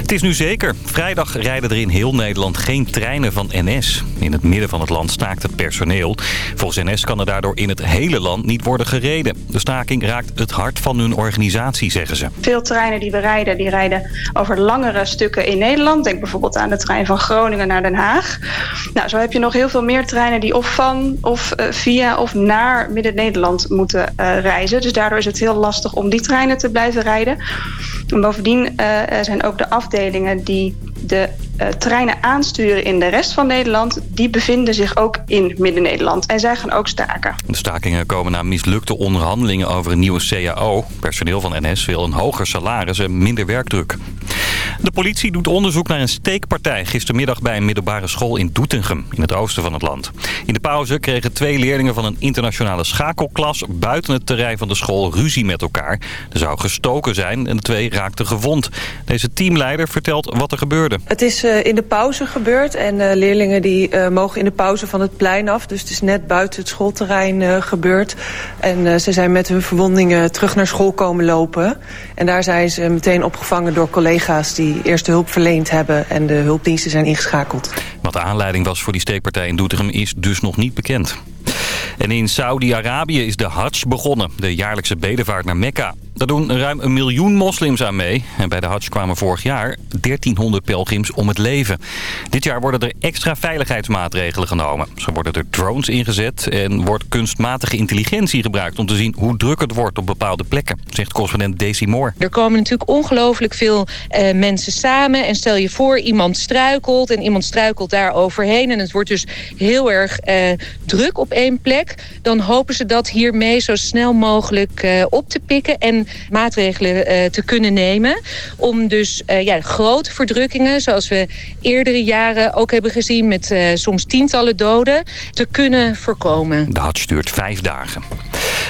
Het is nu zeker. Vrijdag rijden er in heel Nederland geen treinen van NS. In het midden van het land staakt het personeel. Volgens NS kan er daardoor in het hele land niet worden gereden. De staking raakt het hart van hun organisatie, zeggen ze. Veel treinen die we rijden, die rijden over langere stukken in Nederland. Denk bijvoorbeeld aan de trein van Groningen naar Den Haag. Nou, zo heb je nog heel veel meer treinen die of van of uh, via of naar Midden-Nederland moeten uh, reizen. Dus daardoor is het heel lastig om die treinen te blijven rijden. En bovendien uh, zijn ook de afdelingen die de uh, treinen aansturen in de rest van Nederland... die bevinden zich ook in Midden-Nederland. En zij gaan ook staken. De stakingen komen na mislukte onderhandelingen over een nieuwe CAO. Personeel van NS wil een hoger salaris en minder werkdruk. De politie doet onderzoek naar een steekpartij gistermiddag bij een middelbare school in Doetinchem, in het oosten van het land. In de pauze kregen twee leerlingen van een internationale schakelklas buiten het terrein van de school ruzie met elkaar. Er zou gestoken zijn en de twee raakten gewond. Deze teamleider vertelt wat er gebeurde. Het is uh, in de pauze gebeurd en uh, leerlingen die uh, mogen in de pauze van het plein af. Dus het is net buiten het schoolterrein gebeurd. En ze zijn met hun verwondingen terug naar school komen lopen. En daar zijn ze meteen opgevangen door collega's die eerste hulp verleend hebben en de hulpdiensten zijn ingeschakeld. Wat de aanleiding was voor die steekpartij in Doetinchem is dus nog niet bekend. En in Saudi-Arabië is de Hajj begonnen, de jaarlijkse bedevaart naar Mekka. Daar doen ruim een miljoen moslims aan mee. En bij de Hajj kwamen vorig jaar 1300 pelgrims om het leven. Dit jaar worden er extra veiligheidsmaatregelen genomen. Zo worden er drones ingezet en wordt kunstmatige intelligentie gebruikt... om te zien hoe druk het wordt op bepaalde plekken, zegt correspondent Daisy Moore. Er komen natuurlijk ongelooflijk veel uh, mensen samen. En stel je voor, iemand struikelt en iemand struikelt daar overheen... en het wordt dus heel erg uh, druk op één plek. Dan hopen ze dat hiermee zo snel mogelijk uh, op te pikken... en maatregelen uh, te kunnen nemen. Om dus uh, ja, grote verdrukkingen, zoals we eerdere jaren ook hebben gezien... met uh, soms tientallen doden, te kunnen voorkomen. De Hajj duurt vijf dagen.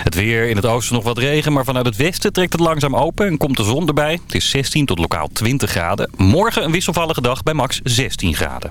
Het weer in het oosten nog wat regen, maar vanuit het westen trekt het langzaam open en komt de zon erbij. Het is 16 tot lokaal 20 graden. Morgen een wisselvallige dag bij max 16 graden.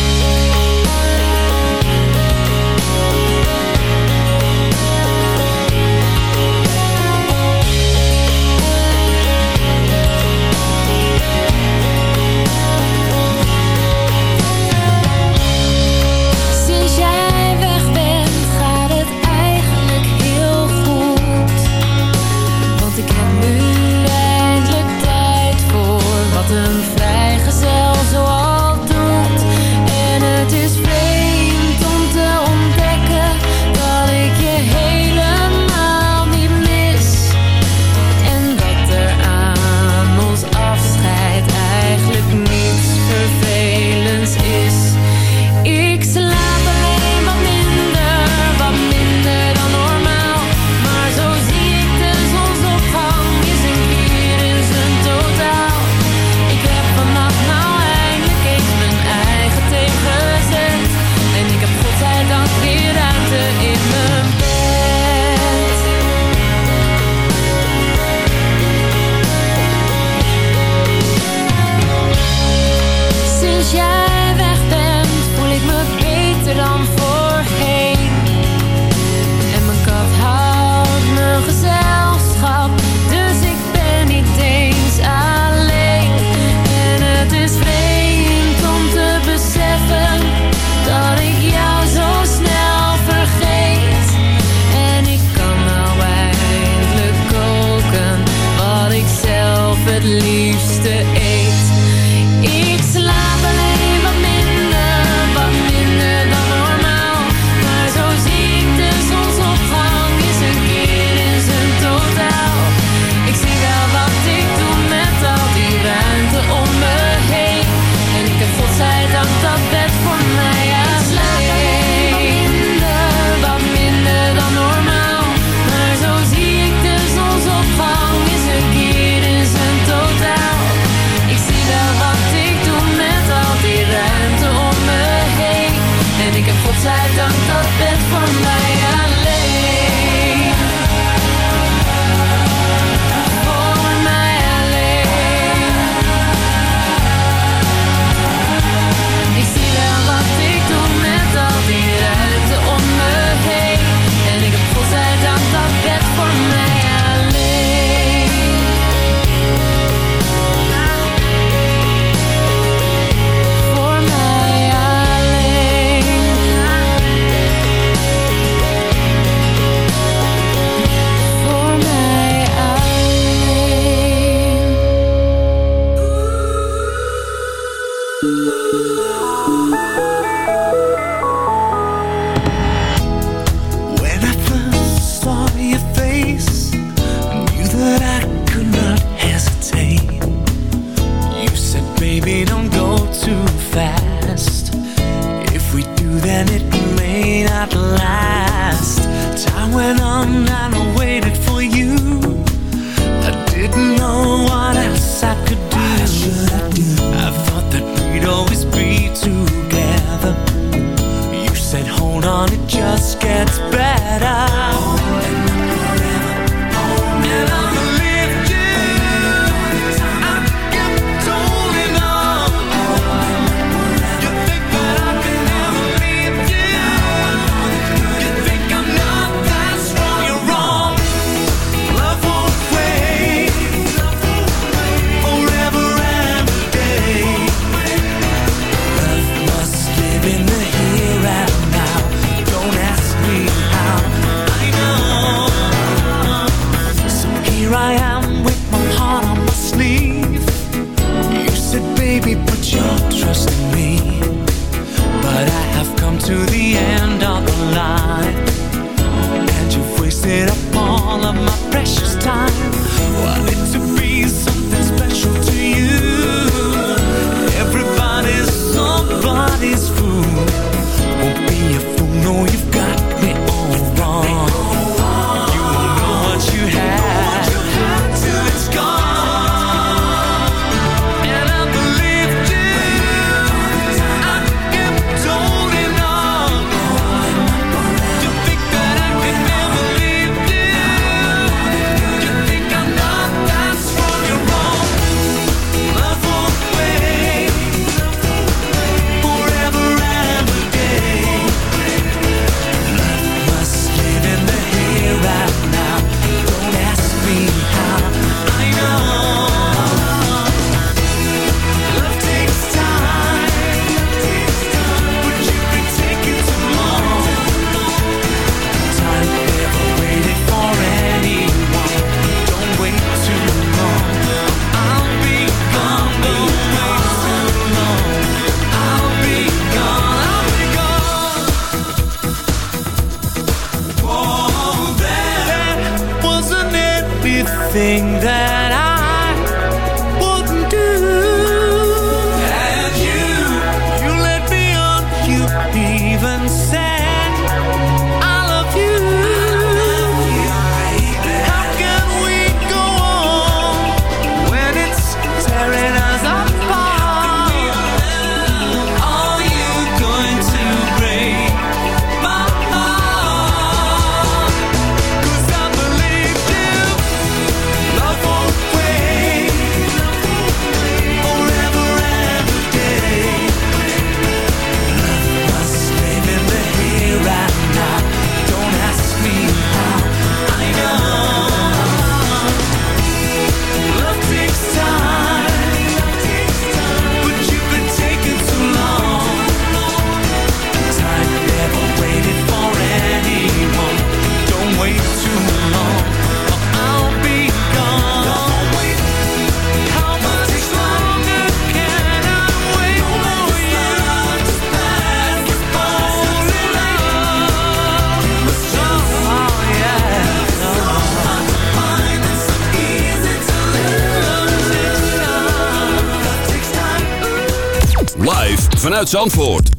Vanuit Zandvoort.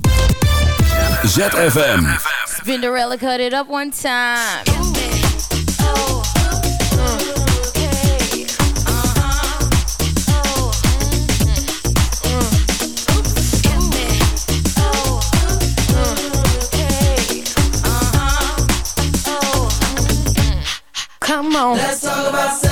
ZFM. Spinderella cut it up one time. Come on. Let's talk about sex,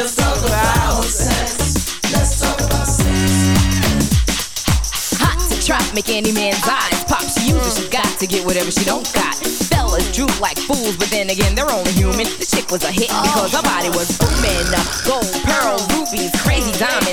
let's talk about sex. Let's talk about sex. Hot to trap, make any man's eyes pop. She uses, she got to get whatever she don't got. Fellas droop like fools, but then again, they're only human. The chick was a hit because her body was booming. Gold, pearls,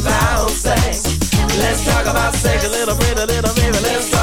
About sex. Let's talk about sex a little bit, a little baby. Let's talk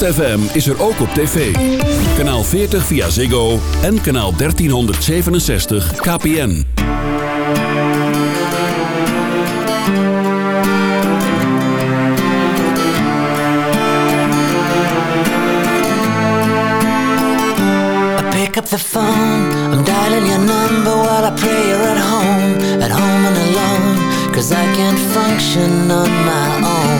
ZFM is er ook op tv. Kanaal 40 via Ziggo en kanaal 1367 KPN. I pick up the phone, I'm dialing your number while I pray you're at home, at home and alone, cause I can't function on my own.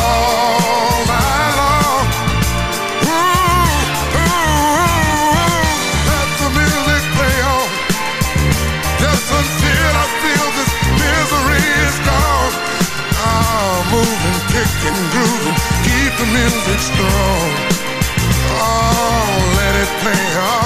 music strong. Oh, let it play on.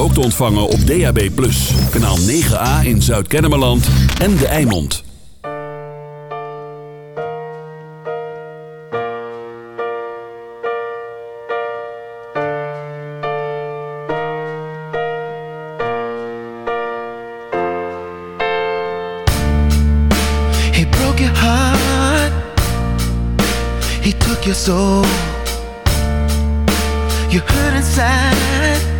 ook te ontvangen op DAB+. Kanaal 9A in Zuid-Kennemerland en De Eimond. He broke your heart. He took your soul. You hurt inside.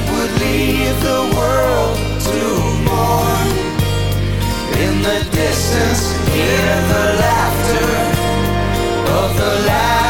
that would leave the world to mourn. In the distance, hear the laughter of the.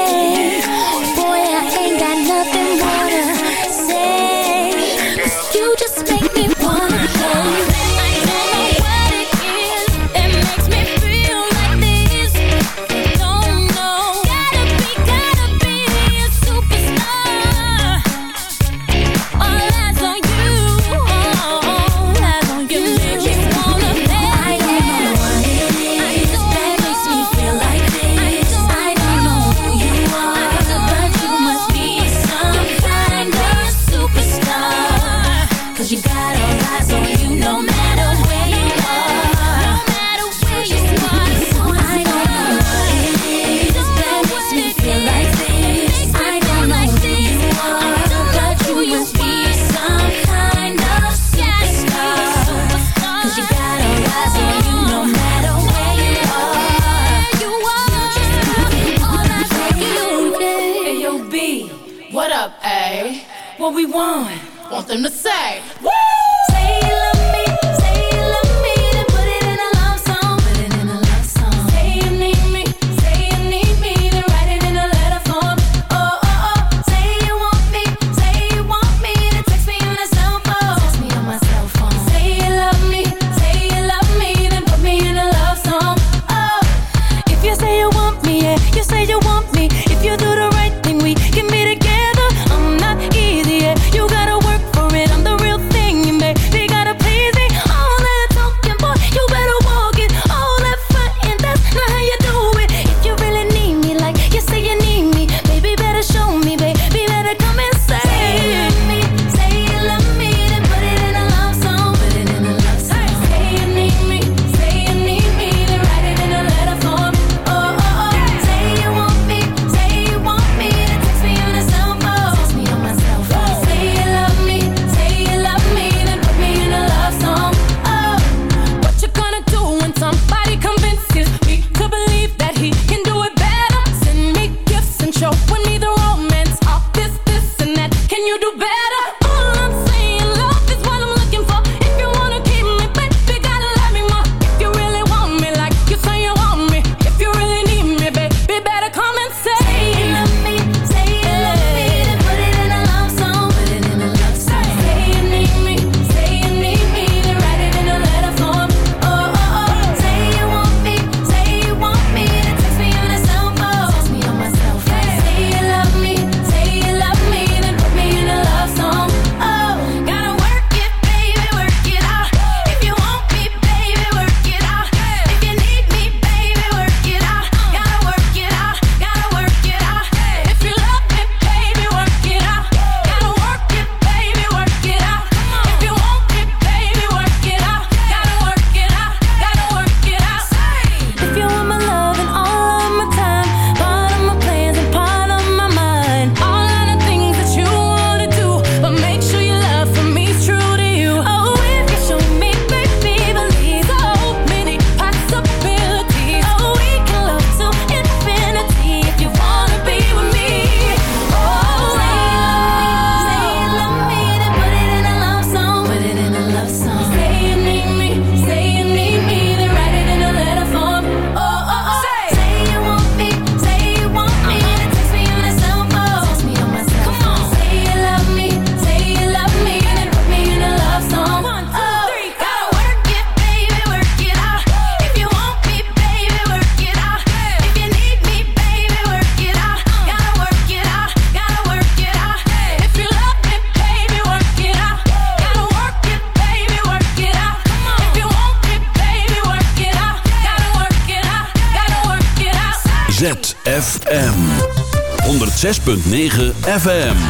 106.9 FM.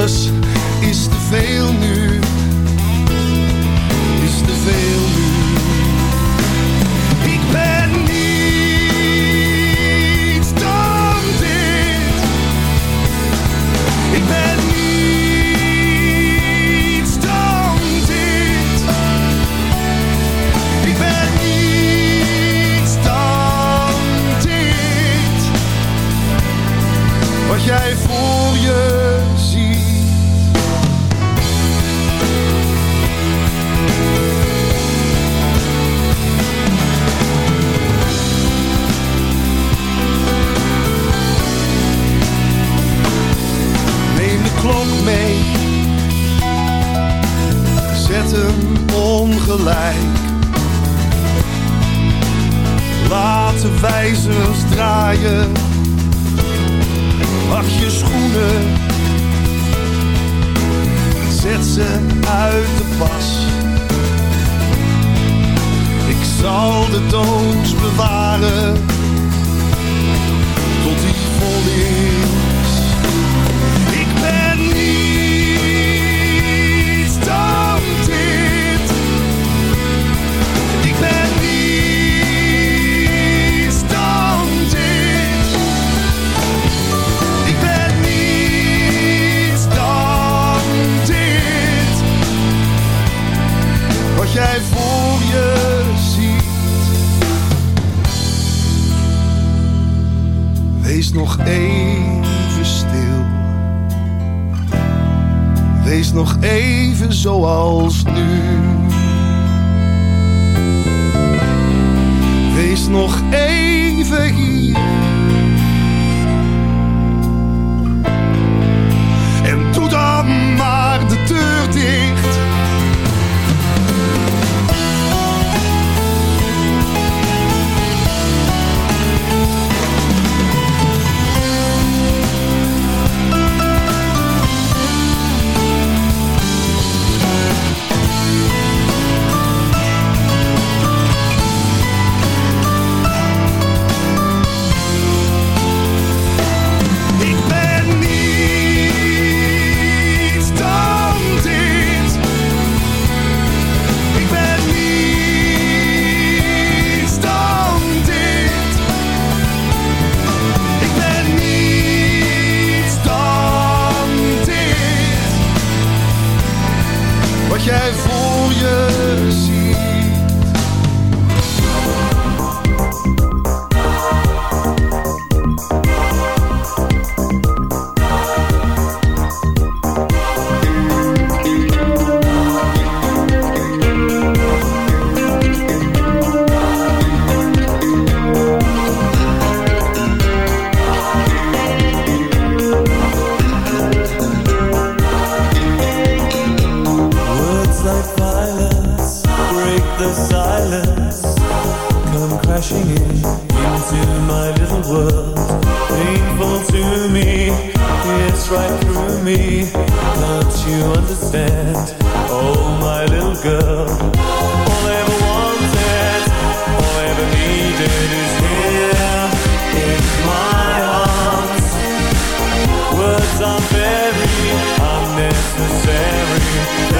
Alles nog even hier. Unnecessary.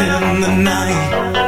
in the night.